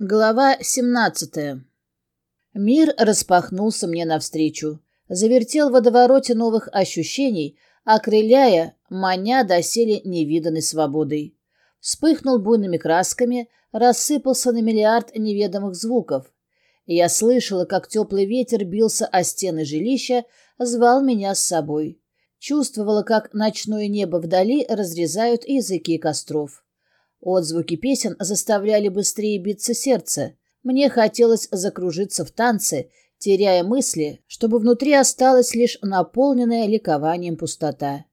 Глава 17. Мир распахнулся мне навстречу, завертел в водовороте новых ощущений, окрыляя, маня доселе невиданной свободой. Вспыхнул буйными красками, рассыпался на миллиард неведомых звуков. Я слышала, как теплый ветер бился о стены жилища, звал меня с собой. Чувствовала, как ночное небо вдали разрезают языки костров. Отзвуки песен заставляли быстрее биться сердце. Мне хотелось закружиться в танце, теряя мысли, чтобы внутри осталась лишь наполненная ликованием пустота.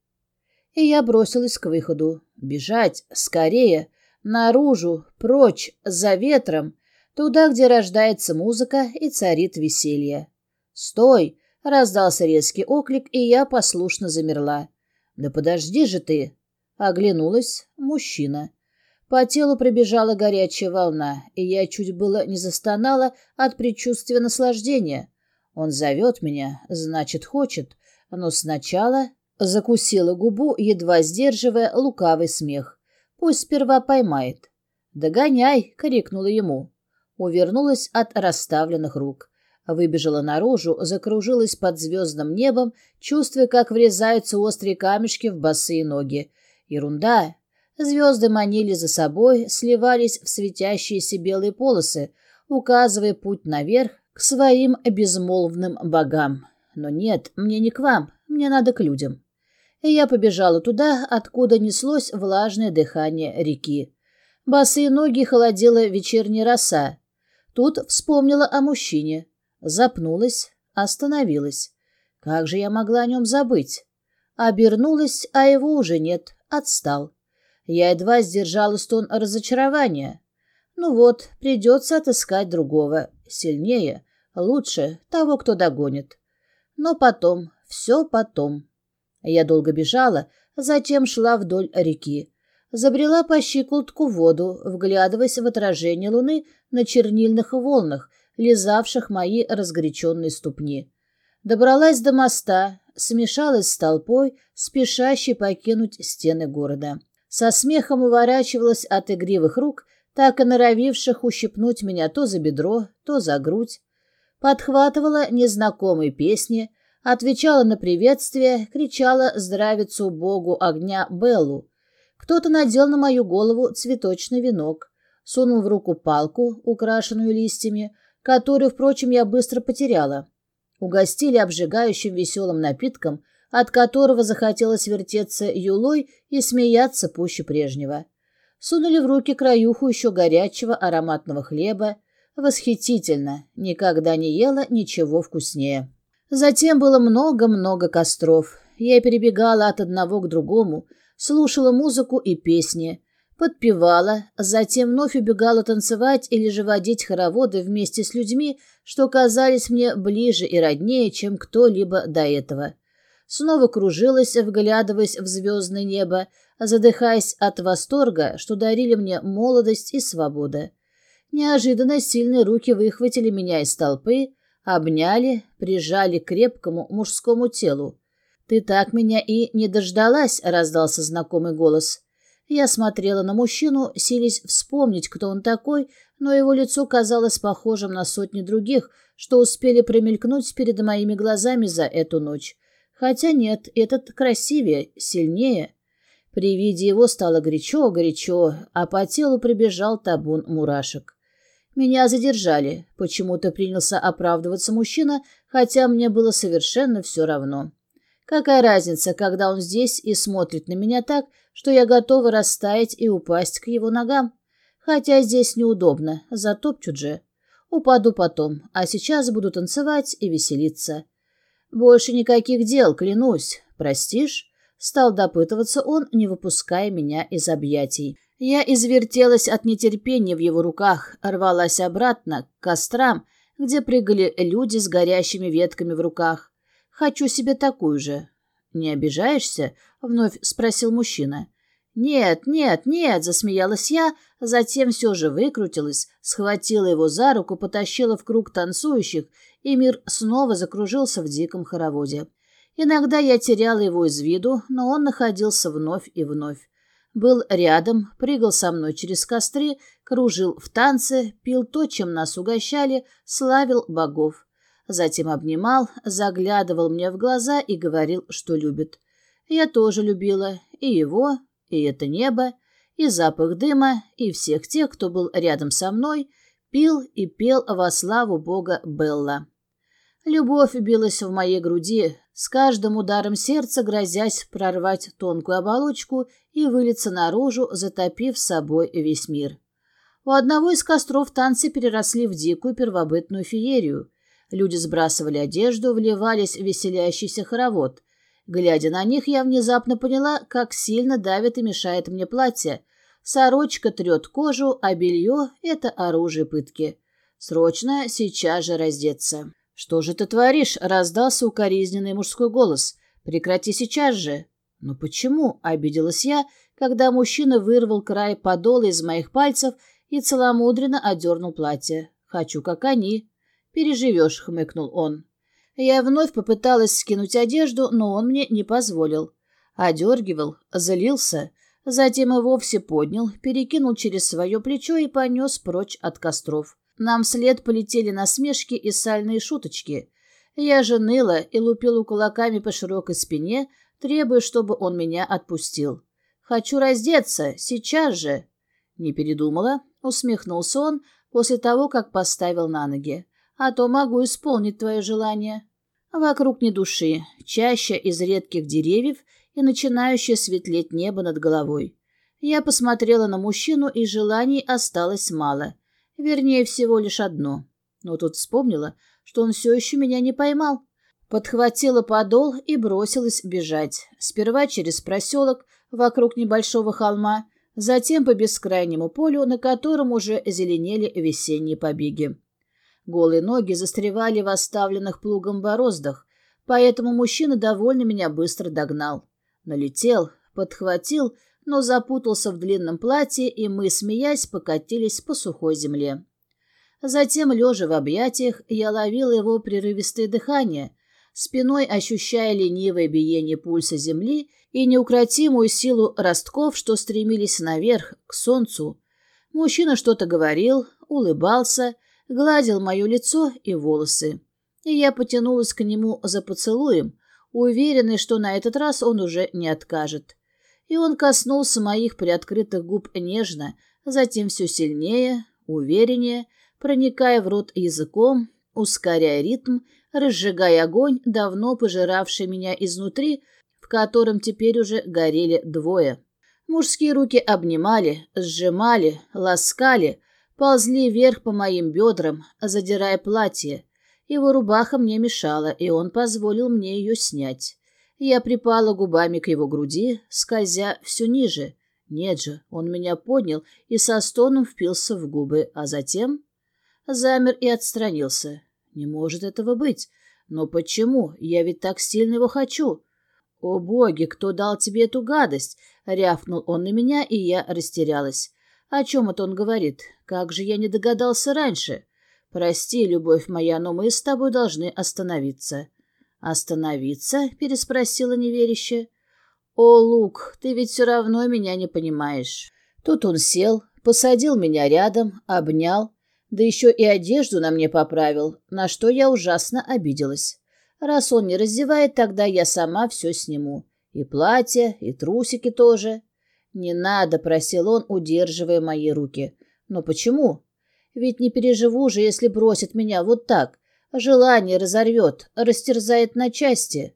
И я бросилась к выходу. Бежать, скорее, наружу, прочь, за ветром, туда, где рождается музыка и царит веселье. «Стой!» — раздался резкий оклик, и я послушно замерла. «Да подожди же ты!» Оглянулась. Мужчина. По телу пробежала горячая волна, и я чуть было не застонала от предчувствия наслаждения. Он зовет меня, значит, хочет, но сначала закусила губу, едва сдерживая лукавый смех. Пусть сперва поймает. «Догоняй!» — крикнула ему. Увернулась от расставленных рук. Выбежала наружу, закружилась под звездным небом, чувствуя, как врезаются острые камешки в босые ноги. Ерунда, Звезды манили за собой, сливались в светящиеся белые полосы, указывая путь наверх к своим безмолвным богам. Но нет, мне не к вам, мне надо к людям. И я побежала туда, откуда неслось влажное дыхание реки. Босые ноги холодила вечерняя роса. Тут вспомнила о мужчине. Запнулась, остановилась. Как же я могла о нем забыть? Обернулась, а его уже нет, отстал. Я едва сдержала стон разочарования. Ну вот, придется отыскать другого, сильнее, лучше, того, кто догонит. Но потом, все потом. Я долго бежала, затем шла вдоль реки. Забрела по щиколотку воду, вглядываясь в отражение луны на чернильных волнах, лизавших мои разгоряченные ступни. Добралась до моста, смешалась с толпой, спешащей покинуть стены города со смехом уворачивалась от игривых рук, так и норовивших ущипнуть меня то за бедро, то за грудь. Подхватывала незнакомые песни, отвечала на приветствие, кричала здравицу богу огня Беллу. Кто-то надел на мою голову цветочный венок, сунул в руку палку, украшенную листьями, которую, впрочем, я быстро потеряла. Угостили обжигающим веселым напитком — от которого захотелось вертеться юлой и смеяться пуще прежнего. Сунули в руки краюху еще горячего ароматного хлеба. Восхитительно, никогда не ела ничего вкуснее. Затем было много-много костров. Я перебегала от одного к другому, слушала музыку и песни, подпевала, затем вновь убегала танцевать или же водить хороводы вместе с людьми, что казались мне ближе и роднее, чем кто-либо до этого снова кружилась, вглядываясь в звездное небо, задыхаясь от восторга, что дарили мне молодость и свобода. Неожиданно сильные руки выхватили меня из толпы, обняли, прижали к крепкому мужскому телу. «Ты так меня и не дождалась», — раздался знакомый голос. Я смотрела на мужчину, силясь вспомнить, кто он такой, но его лицо казалось похожим на сотни других, что успели промелькнуть перед моими глазами за эту ночь. Хотя нет, этот красивее, сильнее. При виде его стало горячо-горячо, а по телу прибежал табун мурашек. Меня задержали. Почему-то принялся оправдываться мужчина, хотя мне было совершенно все равно. Какая разница, когда он здесь и смотрит на меня так, что я готова растаять и упасть к его ногам? Хотя здесь неудобно, затопчут же. Упаду потом, а сейчас буду танцевать и веселиться. «Больше никаких дел, клянусь. Простишь?» Стал допытываться он, не выпуская меня из объятий. Я извертелась от нетерпения в его руках, рвалась обратно, к кострам, где прыгали люди с горящими ветками в руках. «Хочу себе такую же». «Не обижаешься?» — вновь спросил мужчина. «Нет, нет, нет!» — засмеялась я, затем все же выкрутилась, схватила его за руку, потащила в круг танцующих, и мир снова закружился в диком хороводе. Иногда я теряла его из виду, но он находился вновь и вновь. Был рядом, прыгал со мной через костры, кружил в танце, пил то, чем нас угощали, славил богов. Затем обнимал, заглядывал мне в глаза и говорил, что любит. Я тоже любила и его, и это небо, и запах дыма, и всех тех, кто был рядом со мной, пил и пел во славу бога Белла. Любовь билась в моей груди, с каждым ударом сердца грозясь прорвать тонкую оболочку и вылиться наружу, затопив собой весь мир. У одного из костров танцы переросли в дикую первобытную феерию. Люди сбрасывали одежду, вливались в веселящийся хоровод. Глядя на них, я внезапно поняла, как сильно давит и мешает мне платье. Сорочка трет кожу, а белье — это оружие пытки. Срочно сейчас же раздеться. «Что же ты творишь?» — раздался укоризненный мужской голос. «Прекрати сейчас же!» «Но почему?» — обиделась я, когда мужчина вырвал край подола из моих пальцев и целомудренно одернул платье. «Хочу, как они». «Переживешь», — хмыкнул он. Я вновь попыталась скинуть одежду, но он мне не позволил. Одергивал, залился, затем и вовсе поднял, перекинул через свое плечо и понес прочь от костров. Нам вслед полетели насмешки и сальные шуточки. Я же ныла и лупила кулаками по широкой спине, требуя, чтобы он меня отпустил. «Хочу раздеться, сейчас же!» Не передумала, усмехнулся он после того, как поставил на ноги. «А то могу исполнить твое желание». Вокруг ни души, чаще из редких деревьев и начинающее светлеть небо над головой. Я посмотрела на мужчину, и желаний осталось мало — Вернее, всего лишь одно. Но тут вспомнила, что он все еще меня не поймал. Подхватила подол и бросилась бежать. Сперва через проселок, вокруг небольшого холма, затем по бескрайнему полю, на котором уже зеленели весенние побеги. Голые ноги застревали в оставленных плугом бороздах, поэтому мужчина довольно меня быстро догнал. Налетел, подхватил но запутался в длинном платье, и мы, смеясь, покатились по сухой земле. Затем, лежа в объятиях, я ловила его прерывистое дыхание, спиной ощущая ленивое биение пульса земли и неукротимую силу ростков, что стремились наверх, к солнцу. Мужчина что-то говорил, улыбался, гладил мое лицо и волосы. И я потянулась к нему за поцелуем, уверенной, что на этот раз он уже не откажет и он коснулся моих приоткрытых губ нежно, затем все сильнее, увереннее, проникая в рот языком, ускоряя ритм, разжигая огонь, давно пожиравший меня изнутри, в котором теперь уже горели двое. Мужские руки обнимали, сжимали, ласкали, ползли вверх по моим бедрам, задирая платье. Его рубаха мне мешала, и он позволил мне ее снять. Я припала губами к его груди, скользя все ниже. Нет же, он меня поднял и со стоном впился в губы, а затем замер и отстранился. Не может этого быть. Но почему? Я ведь так сильно его хочу. «О боги, кто дал тебе эту гадость?» — рявкнул он на меня, и я растерялась. «О чем это он говорит? Как же я не догадался раньше? Прости, любовь моя, но мы с тобой должны остановиться». «Остановиться?» — переспросила неверяще. «О, Лук, ты ведь все равно меня не понимаешь». Тут он сел, посадил меня рядом, обнял, да еще и одежду на мне поправил, на что я ужасно обиделась. Раз он не раздевает, тогда я сама все сниму. И платье, и трусики тоже. «Не надо», — просил он, удерживая мои руки. «Но почему? Ведь не переживу же, если бросит меня вот так. Желание разорвет, растерзает на части.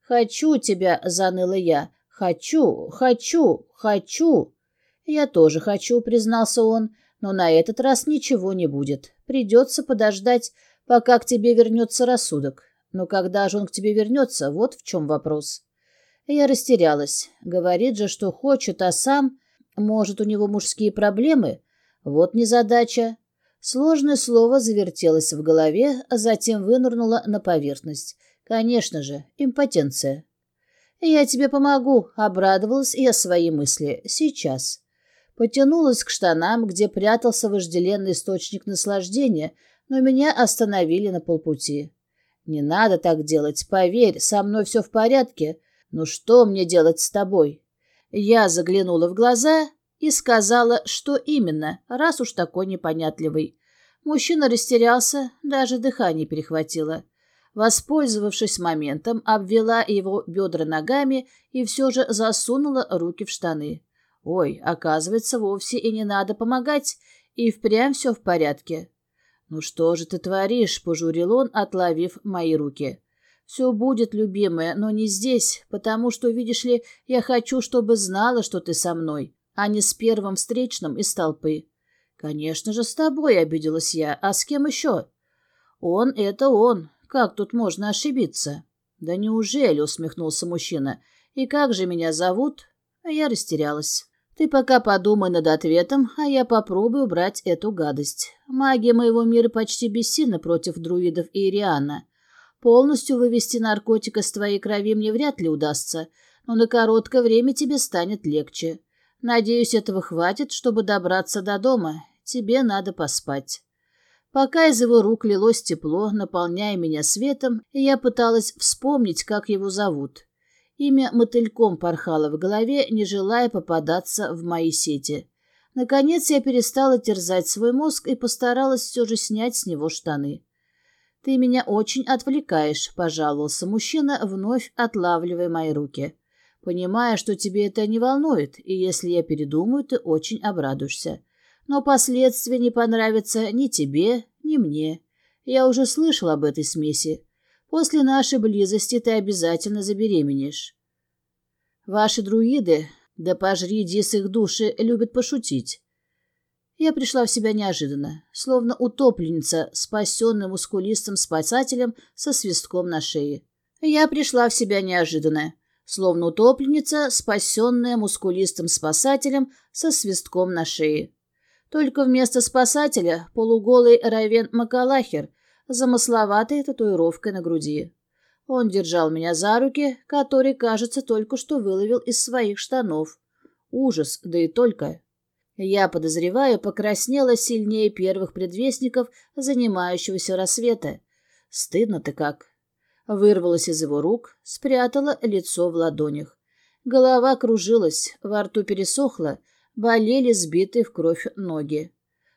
«Хочу тебя», — заныла я. «Хочу, хочу, хочу». «Я тоже хочу», — признался он, «но на этот раз ничего не будет. Придется подождать, пока к тебе вернется рассудок. Но когда же он к тебе вернется, вот в чем вопрос». Я растерялась. Говорит же, что хочет, а сам... Может, у него мужские проблемы? Вот незадача. Сложное слово завертелось в голове, а затем вынырнуло на поверхность. Конечно же, импотенция. «Я тебе помогу», — обрадовалась я своей мысли. «Сейчас». Потянулась к штанам, где прятался вожделенный источник наслаждения, но меня остановили на полпути. «Не надо так делать, поверь, со мной все в порядке. Ну что мне делать с тобой?» Я заглянула в глаза и сказала, что именно, раз уж такой непонятливый. Мужчина растерялся, даже дыхание перехватило. Воспользовавшись моментом, обвела его бедра ногами и все же засунула руки в штаны. Ой, оказывается, вовсе и не надо помогать, и впрямь все в порядке. «Ну что же ты творишь?» — пожурил он, отловив мои руки. «Все будет, любимая, но не здесь, потому что, видишь ли, я хочу, чтобы знала, что ты со мной, а не с первым встречным из толпы». «Конечно же, с тобой», — обиделась я. «А с кем еще?» «Он — это он. Как тут можно ошибиться?» «Да неужели?» — усмехнулся мужчина. «И как же меня зовут?» Я растерялась. Ты пока подумай над ответом, а я попробую убрать эту гадость. Магия моего мира почти бессильна против друидов и Ириана. Полностью вывести наркотик из твоей крови мне вряд ли удастся, но на короткое время тебе станет легче. Надеюсь, этого хватит, чтобы добраться до дома. Тебе надо поспать. Пока из его рук лилось тепло, наполняя меня светом, я пыталась вспомнить, как его зовут. Имя мотыльком порхало в голове, не желая попадаться в мои сети. Наконец я перестала терзать свой мозг и постаралась все же снять с него штаны. «Ты меня очень отвлекаешь», — пожаловался мужчина, вновь отлавливая мои руки. «Понимая, что тебе это не волнует, и если я передумаю, ты очень обрадуешься. Но последствия не понравятся ни тебе, ни мне. Я уже слышал об этой смеси. После нашей близости ты обязательно забеременеешь. Ваши друиды, да пожри дис их души, любят пошутить. Я пришла в себя неожиданно, словно утопленница, спасенная мускулистым спасателем со свистком на шее. Я пришла в себя неожиданно, словно утопленница, спасенная мускулистым спасателем со свистком на шее. Только вместо спасателя полуголый Равен Макалахер замысловатой татуировкой на груди. Он держал меня за руки, которые, кажется, только что выловил из своих штанов. Ужас, да и только. Я, подозреваю, покраснела сильнее первых предвестников занимающегося рассвета. Стыдно-то как. Вырвалась из его рук, спрятала лицо в ладонях. Голова кружилась, во рту пересохла, болели сбитые в кровь ноги.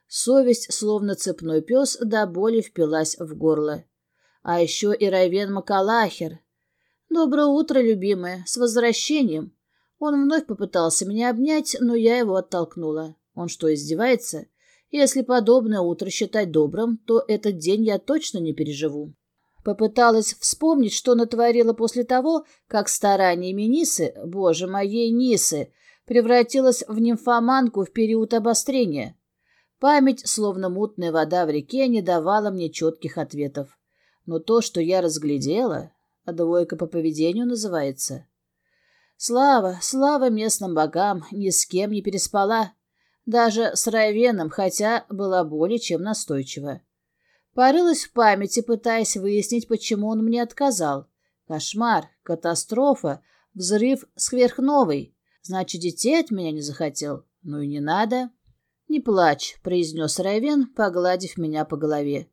Совесть, словно цепной пес, до боли впилась в горло. А еще и Райвен Макалахер. «Доброе утро, любимая, с возвращением!» Он вновь попытался меня обнять, но я его оттолкнула. Он что, издевается? Если подобное утро считать добрым, то этот день я точно не переживу. Попыталась вспомнить, что натворила после того, как стараниями Нисы, боже моей Нисы, превратилась в нимфоманку в период обострения. Память, словно мутная вода в реке, не давала мне четких ответов. Но то, что я разглядела, а двойка по поведению называется. Слава, слава местным богам, ни с кем не переспала. Даже с Райвеном, хотя была более чем настойчива. Порылась в памяти, пытаясь выяснить, почему он мне отказал. Кошмар, катастрофа, взрыв сверхновый. Значит, детей от меня не захотел? Ну и не надо. «Не плачь», — произнес Райвен, погладив меня по голове.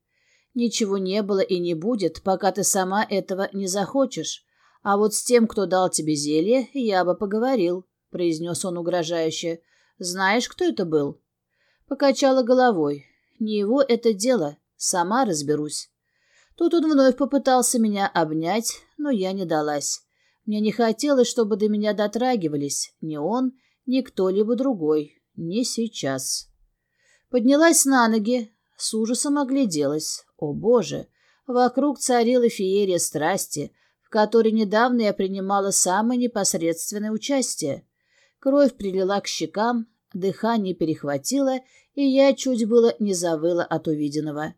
«Ничего не было и не будет, пока ты сама этого не захочешь. А вот с тем, кто дал тебе зелье, я бы поговорил», — произнес он угрожающе. «Знаешь, кто это был?» Покачала головой. «Не его это дело. Сама разберусь». Тут он вновь попытался меня обнять, но я не далась. Мне не хотелось, чтобы до меня дотрагивались ни он, ни кто-либо другой. Не сейчас. Поднялась на ноги, с ужасом огляделась. О, Боже! Вокруг царила феерия страсти, в которой недавно я принимала самое непосредственное участие. Кровь прилила к щекам, дыхание перехватило, и я чуть было не завыла от увиденного.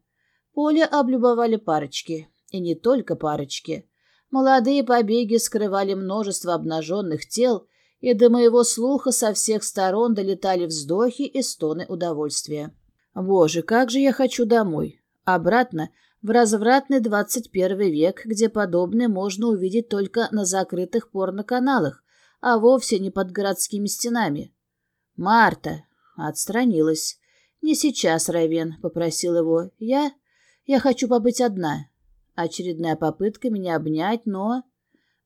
Поле облюбовали парочки, и не только парочки. Молодые побеги скрывали множество обнаженных тел, и до моего слуха со всех сторон долетали вздохи и стоны удовольствия. Боже, как же я хочу домой! Обратно, в развратный двадцать первый век, где подобное можно увидеть только на закрытых порноканалах, а вовсе не под городскими стенами. «Марта!» — отстранилась. «Не сейчас, Райвен», — попросил его. «Я... я хочу побыть одна». Очередная попытка меня обнять, но...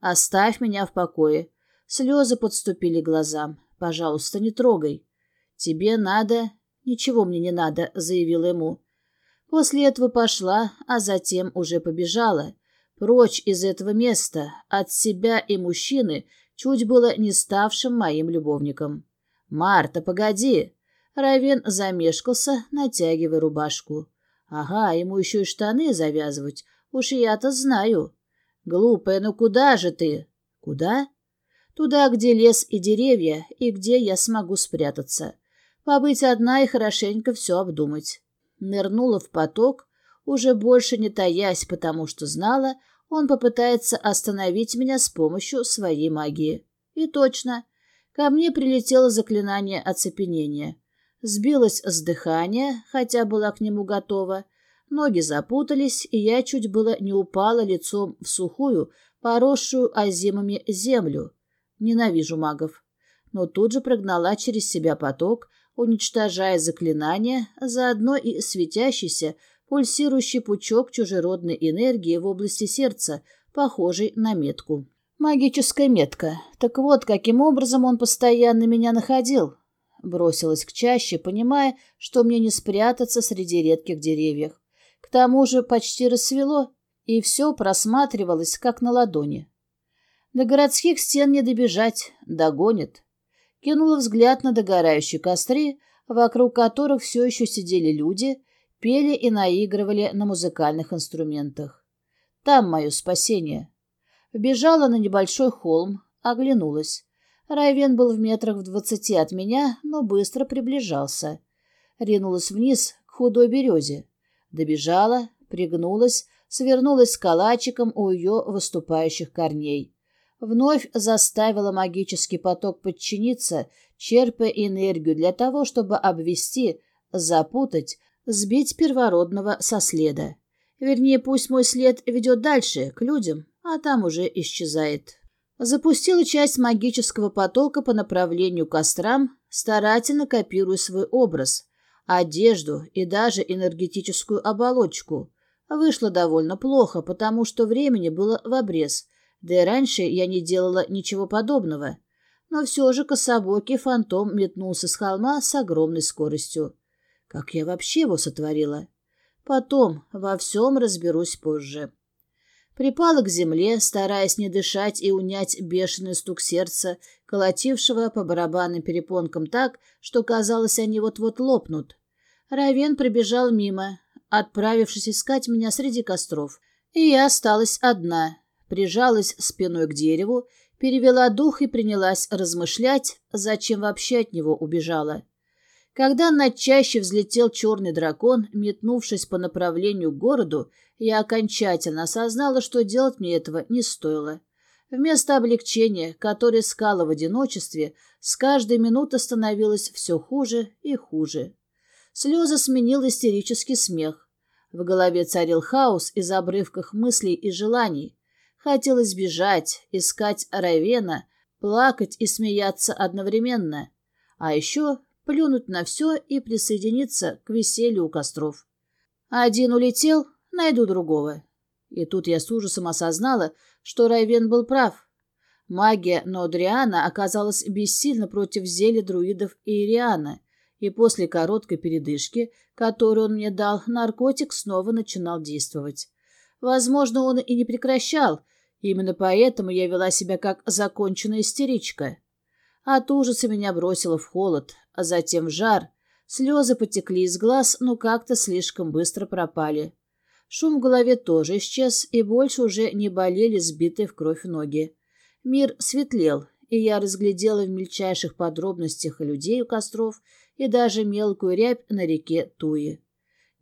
«Оставь меня в покое. Слезы подступили к глазам. «Пожалуйста, не трогай. Тебе надо...» «Ничего мне не надо», — заявила ему. После этого пошла, а затем уже побежала. Прочь из этого места, от себя и мужчины, чуть было не ставшим моим любовником. «Марта, погоди!» Равен замешкался, натягивая рубашку. «Ага, ему еще и штаны завязывать. Уж я-то знаю». «Глупая, ну куда же ты?» «Куда?» «Туда, где лес и деревья, и где я смогу спрятаться. Побыть одна и хорошенько все обдумать». Нырнула в поток, уже больше не таясь, потому что знала, он попытается остановить меня с помощью своей магии. И точно. Ко мне прилетело заклинание оцепенения. Сбилась с дыхания, хотя была к нему готова. Ноги запутались, и я чуть было не упала лицом в сухую, поросшую озимами землю. Ненавижу магов. Но тут же прогнала через себя поток, уничтожая заклинание, заодно и светящийся, пульсирующий пучок чужеродной энергии в области сердца, похожий на метку. Магическая метка. Так вот, каким образом он постоянно меня находил. Бросилась к чаще, понимая, что мне не спрятаться среди редких деревьев. К тому же почти рассвело, и все просматривалось, как на ладони. До городских стен не добежать, догонит. Кинула взгляд на догорающие костры, вокруг которых все еще сидели люди, пели и наигрывали на музыкальных инструментах. Там мое спасение. Вбежала на небольшой холм, оглянулась. Райвен был в метрах в двадцати от меня, но быстро приближался. Ринулась вниз к худой березе. Добежала, пригнулась, свернулась с калачиком у ее выступающих корней. Вновь заставила магический поток подчиниться, черпая энергию для того, чтобы обвести, запутать, сбить первородного со следа. Вернее, пусть мой след ведет дальше, к людям, а там уже исчезает. Запустила часть магического потока по направлению к кострам, старательно копируя свой образ, одежду и даже энергетическую оболочку. Вышло довольно плохо, потому что времени было в обрез, да и раньше я не делала ничего подобного. Но все же кособокий фантом метнулся с холма с огромной скоростью. Как я вообще его сотворила? Потом во всем разберусь позже. Припала к земле, стараясь не дышать и унять бешеный стук сердца, колотившего по барабанным перепонкам так, что казалось, они вот-вот лопнут. Равен пробежал мимо, отправившись искать меня среди костров. И я осталась одна, прижалась спиной к дереву, перевела дух и принялась размышлять, зачем вообще от него убежала. Когда над чаще взлетел черный дракон, метнувшись по направлению к городу, я окончательно осознала, что делать мне этого не стоило. Вместо облегчения, которое искала в одиночестве, с каждой минутой становилось все хуже и хуже. Слезы сменил истерический смех. В голове царил хаос из обрывков мыслей и желаний. Хотелось бежать, искать Равена, плакать и смеяться одновременно. А еще плюнуть на все и присоединиться к веселью у костров. Один улетел, найду другого. И тут я с ужасом осознала, что Райвен был прав. Магия Нодриана оказалась бессильна против зелья друидов и Ириана, и после короткой передышки, которую он мне дал, наркотик снова начинал действовать. Возможно, он и не прекращал, именно поэтому я вела себя как законченная истеричка. От ужаса меня бросило в холод, а затем в жар. Слезы потекли из глаз, но как-то слишком быстро пропали. Шум в голове тоже исчез, и больше уже не болели сбитые в кровь ноги. Мир светлел, и я разглядела в мельчайших подробностях людей у костров и даже мелкую рябь на реке Туи.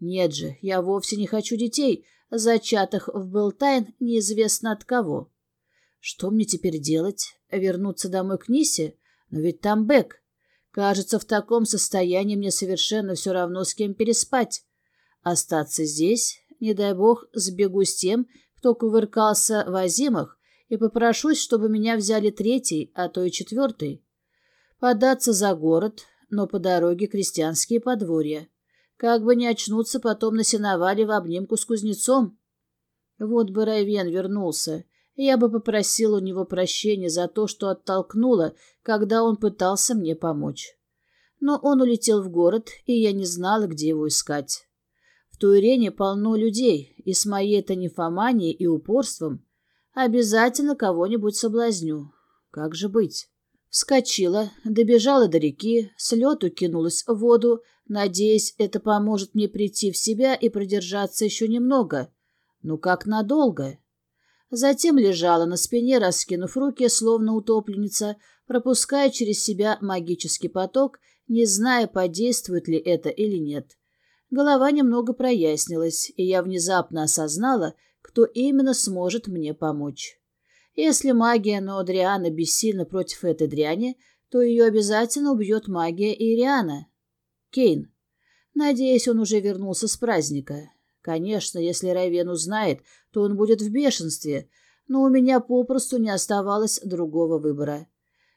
Нет же, я вовсе не хочу детей, зачатых в Белтайн неизвестно от кого. Что мне теперь делать? Вернуться домой к Нисе? Но ведь там Бек. Кажется, в таком состоянии мне совершенно все равно, с кем переспать. Остаться здесь, не дай бог, сбегу с тем, кто кувыркался в озимах, и попрошусь, чтобы меня взяли третий, а то и четвертый. Податься за город, но по дороге крестьянские подворья. Как бы не очнуться потом на сеновале в обнимку с кузнецом. Вот бы Райвен вернулся, Я бы попросила у него прощения за то, что оттолкнула, когда он пытался мне помочь. Но он улетел в город, и я не знала, где его искать. В Туирене полно людей, и с моей-то нефоманией и упорством обязательно кого-нибудь соблазню. Как же быть? Вскочила, добежала до реки, с лету кинулась в воду, надеясь, это поможет мне прийти в себя и продержаться еще немного. Ну как надолго? Затем лежала на спине, раскинув руки, словно утопленница, пропуская через себя магический поток, не зная, подействует ли это или нет. Голова немного прояснилась, и я внезапно осознала, кто именно сможет мне помочь. Если магия Ноодриана бессильна против этой дряни, то ее обязательно убьет магия Ириана. Кейн. Надеюсь, он уже вернулся с праздника. Конечно, если Райвен узнает, то он будет в бешенстве, но у меня попросту не оставалось другого выбора.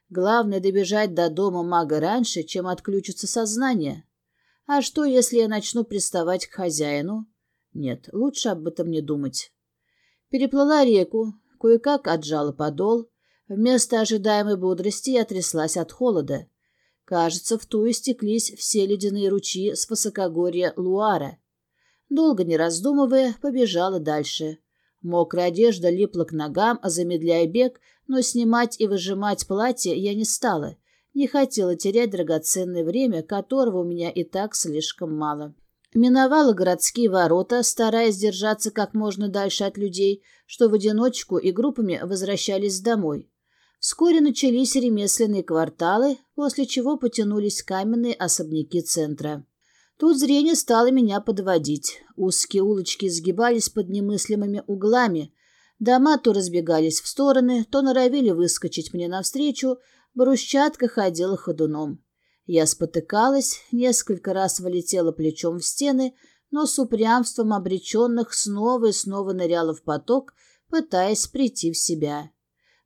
Главное — добежать до дома мага раньше, чем отключится сознание. А что, если я начну приставать к хозяину? Нет, лучше об этом не думать. Переплыла реку, кое-как отжала подол. Вместо ожидаемой бодрости я тряслась от холода. Кажется, в ту истеклись все ледяные ручьи с высокогорья Луара. Долго не раздумывая, побежала дальше. Мокрая одежда липла к ногам, замедляя бег, но снимать и выжимать платье я не стала. Не хотела терять драгоценное время, которого у меня и так слишком мало. Миновала городские ворота, стараясь держаться как можно дальше от людей, что в одиночку и группами возвращались домой. Вскоре начались ремесленные кварталы, после чего потянулись каменные особняки центра. Тут зрение стало меня подводить. Узкие улочки сгибались под немыслимыми углами. Дома то разбегались в стороны, то норовили выскочить мне навстречу, брусчатка ходила ходуном. Я спотыкалась, несколько раз вылетела плечом в стены, но с упрямством обреченных снова и снова ныряла в поток, пытаясь прийти в себя.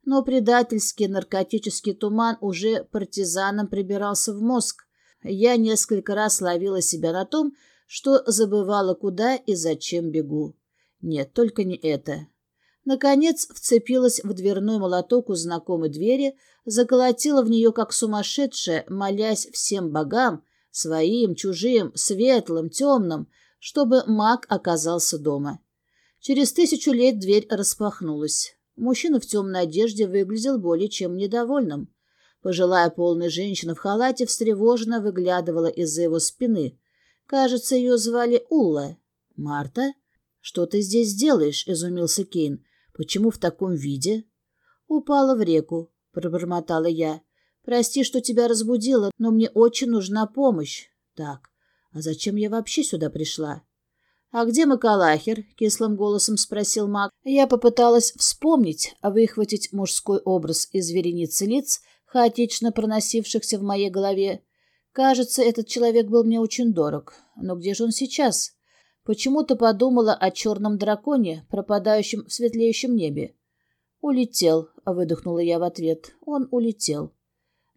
Но предательский наркотический туман уже партизаном прибирался в мозг. Я несколько раз ловила себя на том, что забывала, куда и зачем бегу. Нет, только не это. Наконец вцепилась в дверной молоток у знакомой двери, заколотила в нее как сумасшедшая, молясь всем богам, своим, чужим, светлым, темным, чтобы маг оказался дома. Через тысячу лет дверь распахнулась. Мужчина в темной одежде выглядел более чем недовольным. Пожилая полная женщина в халате встревоженно выглядывала из-за его спины. Кажется, ее звали Улла. «Марта? Что ты здесь делаешь?» — изумился Кейн. «Почему в таком виде?» «Упала в реку», — пробормотала я. «Прости, что тебя разбудила, но мне очень нужна помощь». «Так, а зачем я вообще сюда пришла?» «А где Макалахер?» — кислым голосом спросил маг. Я попыталась вспомнить, а выхватить мужской образ из вереницы лиц, хаотично проносившихся в моей голове. Кажется, этот человек был мне очень дорог. Но где же он сейчас? Почему-то подумала о черном драконе, пропадающем в светлеющем небе. «Улетел», — выдохнула я в ответ. «Он улетел».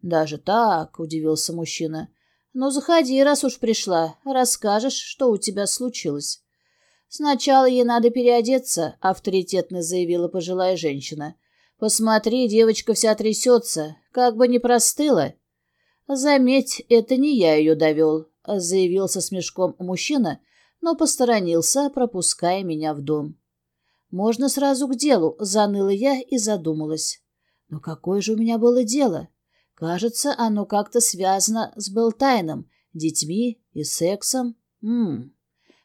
«Даже так?» — удивился мужчина. «Ну, заходи, раз уж пришла. Расскажешь, что у тебя случилось». «Сначала ей надо переодеться», — авторитетно заявила пожилая женщина. «Посмотри, девочка вся трясется, как бы не простыла». «Заметь, это не я ее довел», — заявил со смешком мужчина, но посторонился, пропуская меня в дом. «Можно сразу к делу», — заныла я и задумалась. «Но какое же у меня было дело? Кажется, оно как-то связано с Белтайном, детьми и сексом. Ммм.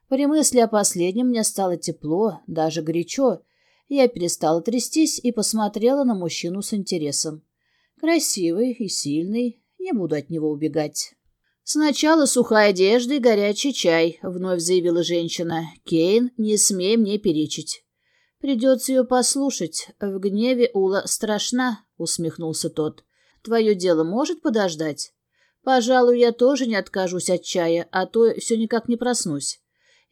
При мысли о последнем мне стало тепло, даже горячо, я перестала трястись и посмотрела на мужчину с интересом. Красивый и сильный, не буду от него убегать. «Сначала сухая одежда и горячий чай», — вновь заявила женщина. «Кейн, не смей мне перечить». «Придется ее послушать. В гневе Ула страшна», — усмехнулся тот. «Твое дело может подождать?» «Пожалуй, я тоже не откажусь от чая, а то все никак не проснусь.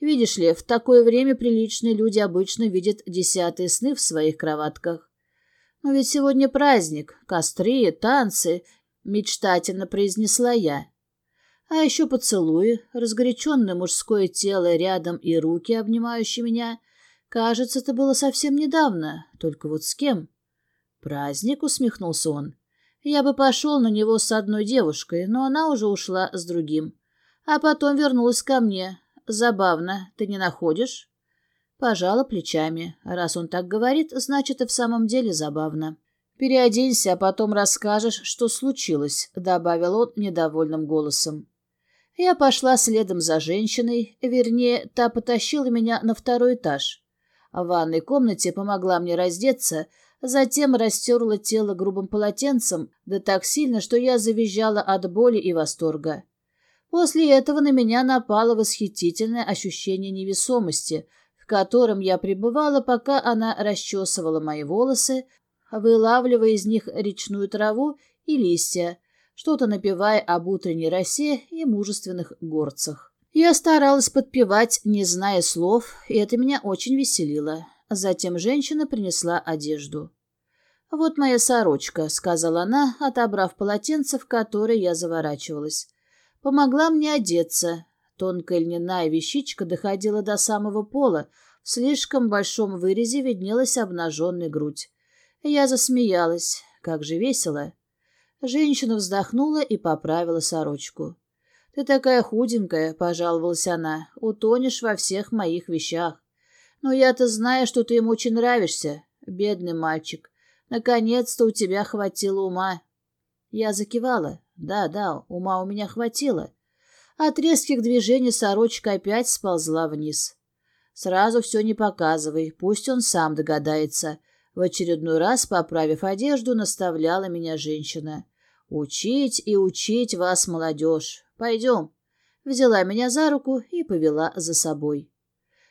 Видишь ли, в такое время приличные люди обычно видят десятые сны в своих кроватках. Но ведь сегодня праздник, костры, танцы, мечтательно произнесла я. А еще поцелуи, разгоряченное мужское тело рядом и руки, обнимающие меня. Кажется, это было совсем недавно. Только вот с кем? Праздник, усмехнулся он. Я бы пошел на него с одной девушкой, но она уже ушла с другим. А потом вернулась ко мне. Забавно, ты не находишь? Пожала плечами. Раз он так говорит, значит, и в самом деле забавно. «Переоденься, а потом расскажешь, что случилось», — добавил он недовольным голосом. Я пошла следом за женщиной, вернее, та потащила меня на второй этаж. В ванной комнате помогла мне раздеться, затем растерла тело грубым полотенцем, да так сильно, что я завизжала от боли и восторга. После этого на меня напало восхитительное ощущение невесомости, в котором я пребывала, пока она расчесывала мои волосы, вылавливая из них речную траву и листья, что-то напевая об утренней росе и мужественных горцах. Я старалась подпевать, не зная слов, и это меня очень веселило. Затем женщина принесла одежду. «Вот моя сорочка», — сказала она, отобрав полотенце, в которое я заворачивалась. «Помогла мне одеться. Тонкая льняная вещичка доходила до самого пола, в слишком большом вырезе виднелась обнаженная грудь. Я засмеялась. Как же весело. Женщина вздохнула и поправила сорочку. «Ты такая худенькая», — пожаловалась она, — «утонешь во всех моих вещах. Но я-то знаю, что ты ему очень нравишься, бедный мальчик. Наконец-то у тебя хватило ума». Я закивала. «Да, да, ума у меня хватило». От резких движений сорочка опять сползла вниз. «Сразу все не показывай, пусть он сам догадается», в очередной раз, поправив одежду, наставляла меня женщина. «Учить и учить вас, молодежь. Пойдем». Взяла меня за руку и повела за собой.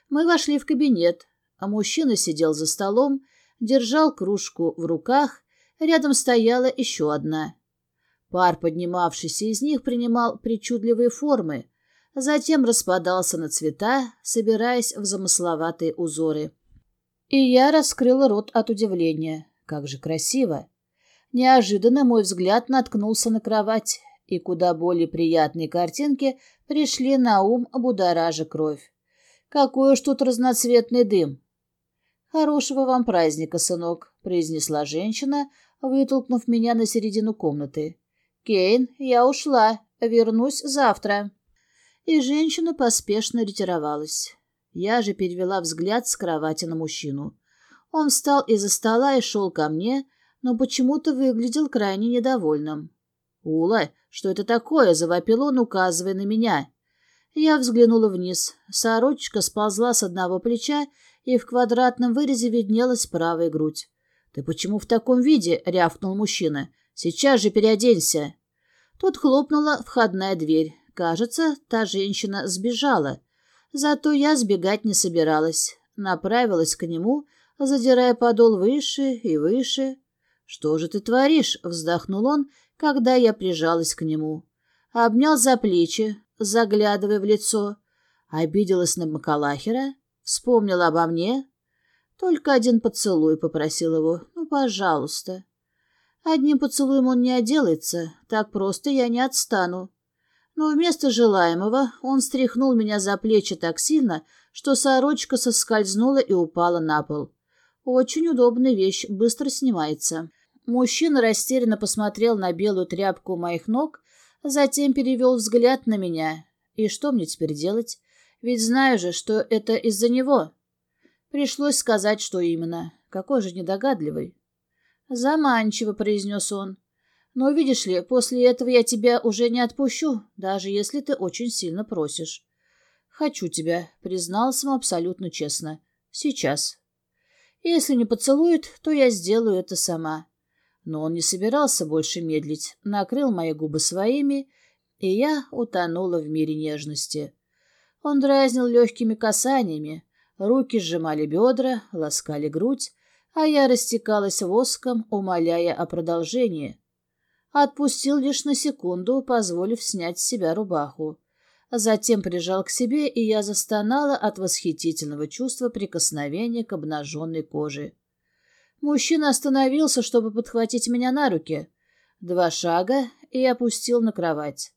Мы вошли в кабинет, а мужчина сидел за столом, держал кружку в руках, рядом стояла еще одна. Пар, поднимавшийся из них, принимал причудливые формы, затем распадался на цвета, собираясь в замысловатые узоры. И я раскрыла рот от удивления. Как же красиво! Неожиданно мой взгляд наткнулся на кровать, и куда более приятные картинки пришли на ум, будоража кровь. Какой уж тут разноцветный дым! «Хорошего вам праздника, сынок», — произнесла женщина, вытолкнув меня на середину комнаты. «Кейн, я ушла. Вернусь завтра». И женщина поспешно ретировалась. Я же перевела взгляд с кровати на мужчину. Он встал из-за стола и шел ко мне, но почему-то выглядел крайне недовольным. «Ула, что это такое?» — завопил он, указывая на меня. Я взглянула вниз. Сорочка сползла с одного плеча, и в квадратном вырезе виднелась правая грудь. «Ты почему в таком виде?» — рявкнул мужчина. «Сейчас же переоденься!» Тут хлопнула входная дверь. Кажется, та женщина сбежала. Зато я сбегать не собиралась. Направилась к нему, задирая подол выше и выше. «Что же ты творишь?» — вздохнул он, когда я прижалась к нему. Обнял за плечи, заглядывая в лицо. Обиделась на Макалахера, вспомнила обо мне. Только один поцелуй попросил его. «Ну, пожалуйста». Одним поцелуем он не отделается, так просто я не отстану но вместо желаемого он стряхнул меня за плечи так сильно, что сорочка соскользнула и упала на пол. Очень удобная вещь, быстро снимается. Мужчина растерянно посмотрел на белую тряпку у моих ног, затем перевел взгляд на меня. И что мне теперь делать? Ведь знаю же, что это из-за него. Пришлось сказать, что именно. Какой же недогадливый. «Заманчиво», — произнес он. Но, видишь ли, после этого я тебя уже не отпущу, даже если ты очень сильно просишь. Хочу тебя, признался ему абсолютно честно. Сейчас. Если не поцелует, то я сделаю это сама. Но он не собирался больше медлить, накрыл мои губы своими, и я утонула в мире нежности. Он дразнил легкими касаниями, руки сжимали бедра, ласкали грудь, а я растекалась воском, умоляя о продолжении. Отпустил лишь на секунду, позволив снять с себя рубаху. Затем прижал к себе, и я застонала от восхитительного чувства прикосновения к обнаженной коже. Мужчина остановился, чтобы подхватить меня на руки. Два шага и опустил на кровать.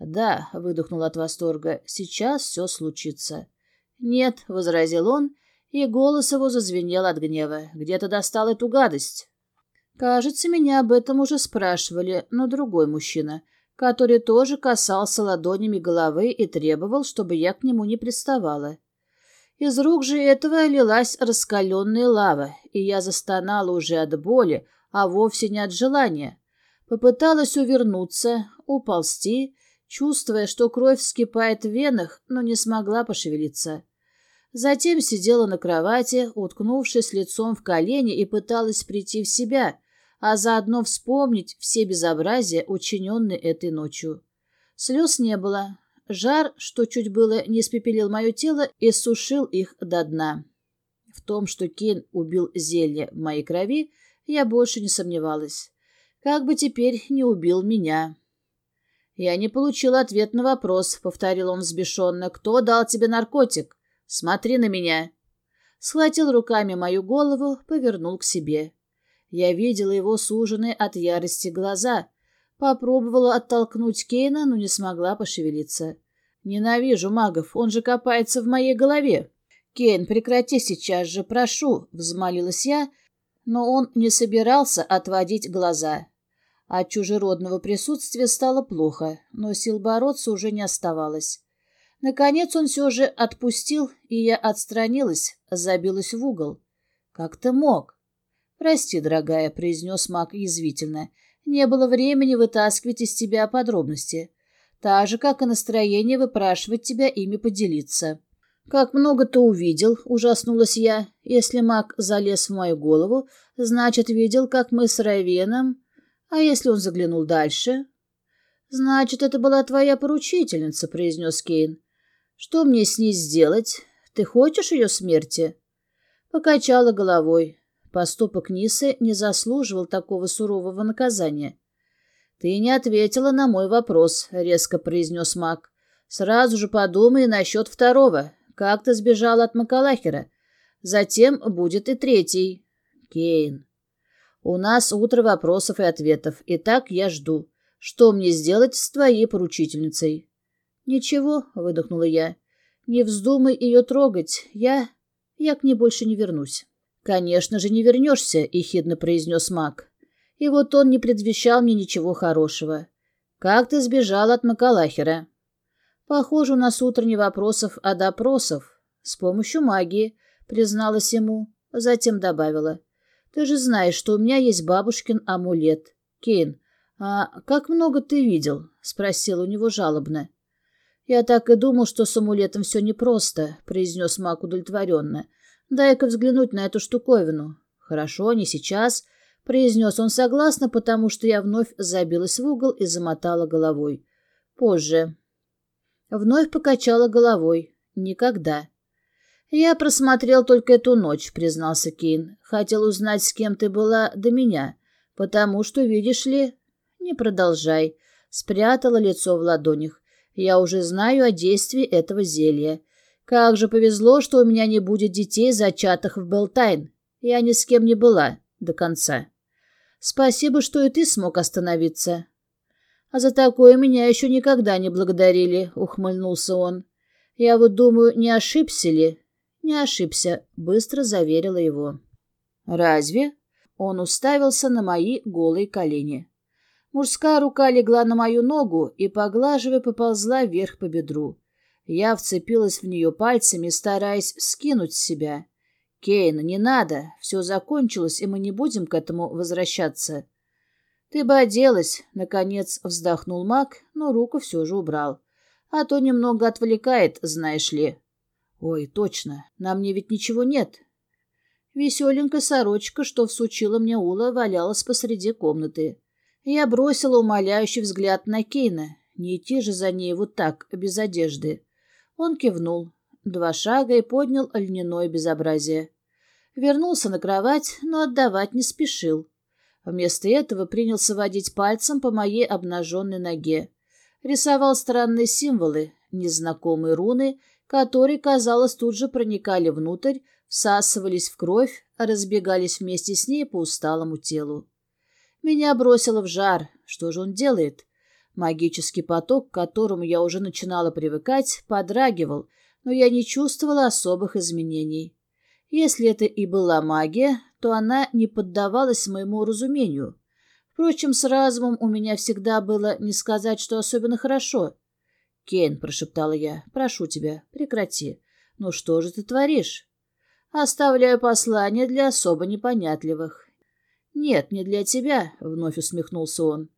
«Да», — выдохнул от восторга, — «сейчас все случится». «Нет», — возразил он, И голос его зазвенел от гнева. «Где ты достал эту гадость?» Кажется, меня об этом уже спрашивали, но другой мужчина, который тоже касался ладонями головы и требовал, чтобы я к нему не приставала. Из рук же этого лилась раскаленная лава, и я застонала уже от боли, а вовсе не от желания. Попыталась увернуться, уползти, чувствуя, что кровь вскипает в венах, но не смогла пошевелиться. Затем сидела на кровати, уткнувшись лицом в колени и пыталась прийти в себя, а заодно вспомнить все безобразия, учиненные этой ночью. Слез не было. Жар, что чуть было не испепелил мое тело, и сушил их до дна. В том, что Кейн убил зелье в моей крови, я больше не сомневалась. Как бы теперь не убил меня. «Я не получил ответ на вопрос», — повторил он взбешенно. «Кто дал тебе наркотик? Смотри на меня». Схватил руками мою голову, повернул к себе. Я видела его суженные от ярости глаза. Попробовала оттолкнуть Кейна, но не смогла пошевелиться. «Ненавижу магов, он же копается в моей голове». «Кейн, прекрати сейчас же, прошу», — взмолилась я, но он не собирался отводить глаза. От чужеродного присутствия стало плохо, но сил бороться уже не оставалось. Наконец он все же отпустил, и я отстранилась, забилась в угол. «Как ты мог?» «Прости, дорогая», — произнес маг язвительно. «Не было времени вытаскивать из тебя подробности. Так же, как и настроение выпрашивать тебя ими поделиться». «Как много ты увидел», — ужаснулась я. «Если маг залез в мою голову, значит, видел, как мы с Равеном...» «А если он заглянул дальше?» «Значит, это была твоя поручительница», — произнес Кейн. «Что мне с ней сделать? Ты хочешь ее смерти?» Покачала головой. Поступок Нисы не заслуживал такого сурового наказания. «Ты не ответила на мой вопрос», — резко произнес маг. «Сразу же подумай насчет второго. Как ты сбежала от Макалахера? Затем будет и третий. Кейн. У нас утро вопросов и ответов. Итак, я жду. Что мне сделать с твоей поручительницей?» «Ничего», — выдохнула я. «Не вздумай ее трогать. Я... я к ней больше не вернусь». «Конечно же, не вернешься», — ехидно произнес маг. И вот он не предвещал мне ничего хорошего. «Как ты сбежала от Макалахера?» «Похоже, у нас утро вопросов, а допросов. С помощью магии», — призналась ему, затем добавила. «Ты же знаешь, что у меня есть бабушкин амулет. Кейн, а как много ты видел?» — спросил у него жалобно. «Я так и думал, что с амулетом все непросто», — произнес маг удовлетворенно. Дай-ка взглянуть на эту штуковину. Хорошо, не сейчас, произнес он согласно, потому что я вновь забилась в угол и замотала головой. Позже. Вновь покачала головой. Никогда. Я просмотрел только эту ночь, признался Кейн. Хотел узнать, с кем ты была до меня, потому что, видишь ли... Не продолжай. Спрятала лицо в ладонях. Я уже знаю о действии этого зелья. Как же повезло, что у меня не будет детей, зачатых в Белтайн. Я ни с кем не была до конца. Спасибо, что и ты смог остановиться. А за такое меня еще никогда не благодарили, ухмыльнулся он. Я вот думаю, не ошибся ли? Не ошибся, быстро заверила его. Разве? Он уставился на мои голые колени. Мужская рука легла на мою ногу и, поглаживая, поползла вверх по бедру. Я вцепилась в нее пальцами, стараясь скинуть с себя. «Кейн, не надо. Все закончилось, и мы не будем к этому возвращаться». «Ты бы оделась», — наконец вздохнул маг, но руку все же убрал. «А то немного отвлекает, знаешь ли». «Ой, точно, на мне ведь ничего нет». Веселенькая сорочка, что всучила мне Ула, валялась посреди комнаты. Я бросила умоляющий взгляд на Кейна. Не идти же за ней вот так, без одежды. Он кивнул. Два шага и поднял льняное безобразие. Вернулся на кровать, но отдавать не спешил. Вместо этого принялся водить пальцем по моей обнаженной ноге. Рисовал странные символы, незнакомые руны, которые, казалось, тут же проникали внутрь, всасывались в кровь, разбегались вместе с ней по усталому телу. Меня бросило в жар. Что же он делает? Магический поток, к которому я уже начинала привыкать, подрагивал, но я не чувствовала особых изменений. Если это и была магия, то она не поддавалась моему разумению. Впрочем, с разумом у меня всегда было не сказать, что особенно хорошо. «Кейн», — прошептала я, — «прошу тебя, прекрати. Ну что же ты творишь?» «Оставляю послание для особо непонятливых». «Нет, не для тебя», — вновь усмехнулся он.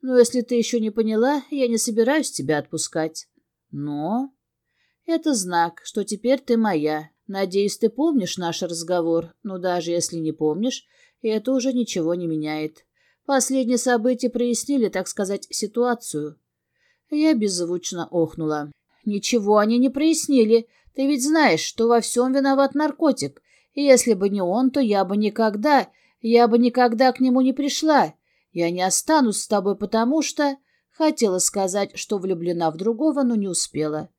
«Но если ты еще не поняла, я не собираюсь тебя отпускать». «Но...» «Это знак, что теперь ты моя, Надеюсь, ты помнишь наш разговор, но даже если не помнишь, это уже ничего не меняет. Последние события прояснили, так сказать, ситуацию. Я беззвучно охнула. Ничего они не прояснили. Ты ведь знаешь, что во всем виноват наркотик. И если бы не он, то я бы никогда, я бы никогда к нему не пришла. Я не останусь с тобой, потому что... Хотела сказать, что влюблена в другого, но не успела.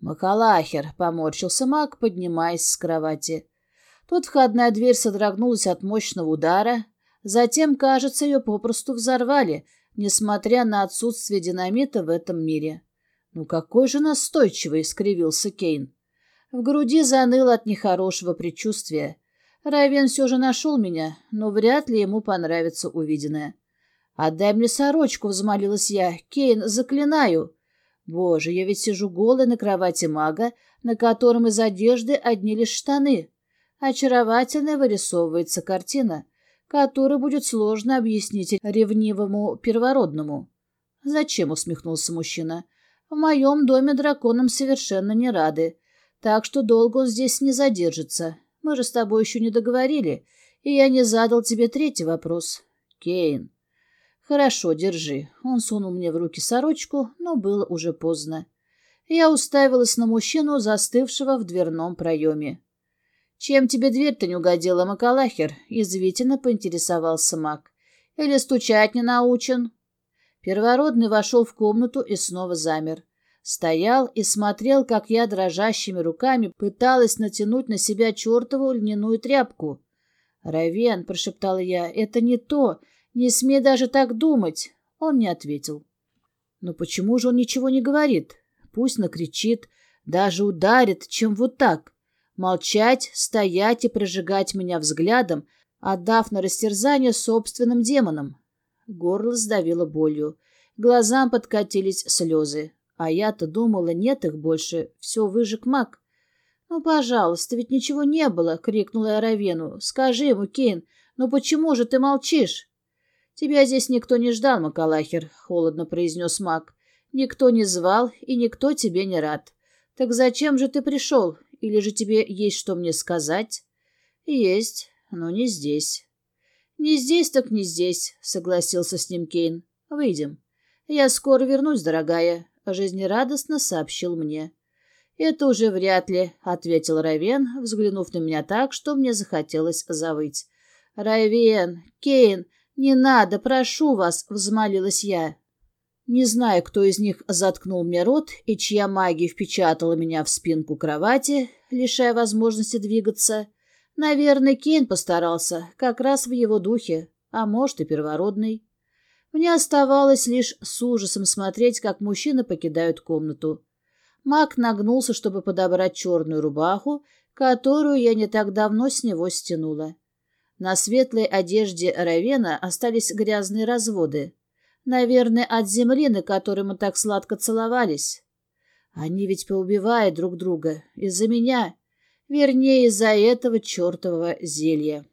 «Макалахер!» — поморщился маг, поднимаясь с кровати. Тут входная дверь содрогнулась от мощного удара. Затем, кажется, ее попросту взорвали, несмотря на отсутствие динамита в этом мире. «Ну какой же настойчивый!» — скривился Кейн. В груди заныло от нехорошего предчувствия. Райвен все же нашел меня, но вряд ли ему понравится увиденное. «Отдай мне сорочку!» — взмолилась я. «Кейн, заклинаю!» Боже, я ведь сижу голой на кровати мага, на котором из одежды одни лишь штаны. Очаровательная вырисовывается картина, которую будет сложно объяснить ревнивому первородному. «Зачем?» — усмехнулся мужчина. «В моем доме драконам совершенно не рады, так что долго он здесь не задержится. Мы же с тобой еще не договорили, и я не задал тебе третий вопрос. Кейн, «Хорошо, держи». Он сунул мне в руки сорочку, но было уже поздно. Я уставилась на мужчину, застывшего в дверном проеме. «Чем тебе дверь-то не угодила, Макалахер?» — язвительно поинтересовался маг. «Или стучать не научен?» Первородный вошел в комнату и снова замер. Стоял и смотрел, как я дрожащими руками пыталась натянуть на себя чертову льняную тряпку. «Равен», — прошептала я, — «это не то. «Не смей даже так думать!» Он не ответил. «Но почему же он ничего не говорит? Пусть накричит, даже ударит, чем вот так. Молчать, стоять и прожигать меня взглядом, отдав на растерзание собственным демонам». Горло сдавило болью. Глазам подкатились слезы. А я-то думала, нет их больше, все выжег маг. «Ну, пожалуйста, ведь ничего не было!» — крикнула я Равену. «Скажи ему, Кейн, ну почему же ты молчишь?» «Тебя здесь никто не ждал, Макалахер», — холодно произнес маг. «Никто не звал, и никто тебе не рад. Так зачем же ты пришел? Или же тебе есть что мне сказать?» «Есть, но не здесь». «Не здесь, так не здесь», — согласился с ним Кейн. «Выйдем». «Я скоро вернусь, дорогая», — жизнерадостно сообщил мне. «Это уже вряд ли», — ответил Равен, взглянув на меня так, что мне захотелось завыть. «Равен, Кейн, «Не надо, прошу вас!» — взмолилась я. Не знаю, кто из них заткнул мне рот и чья магия впечатала меня в спинку кровати, лишая возможности двигаться. Наверное, Кейн постарался, как раз в его духе, а может и первородный. Мне оставалось лишь с ужасом смотреть, как мужчины покидают комнату. Маг нагнулся, чтобы подобрать черную рубаху, которую я не так давно с него стянула. На светлой одежде Равена остались грязные разводы. Наверное, от земли, на которой мы так сладко целовались. Они ведь поубивают друг друга. Из-за меня. Вернее, из-за этого чертового зелья.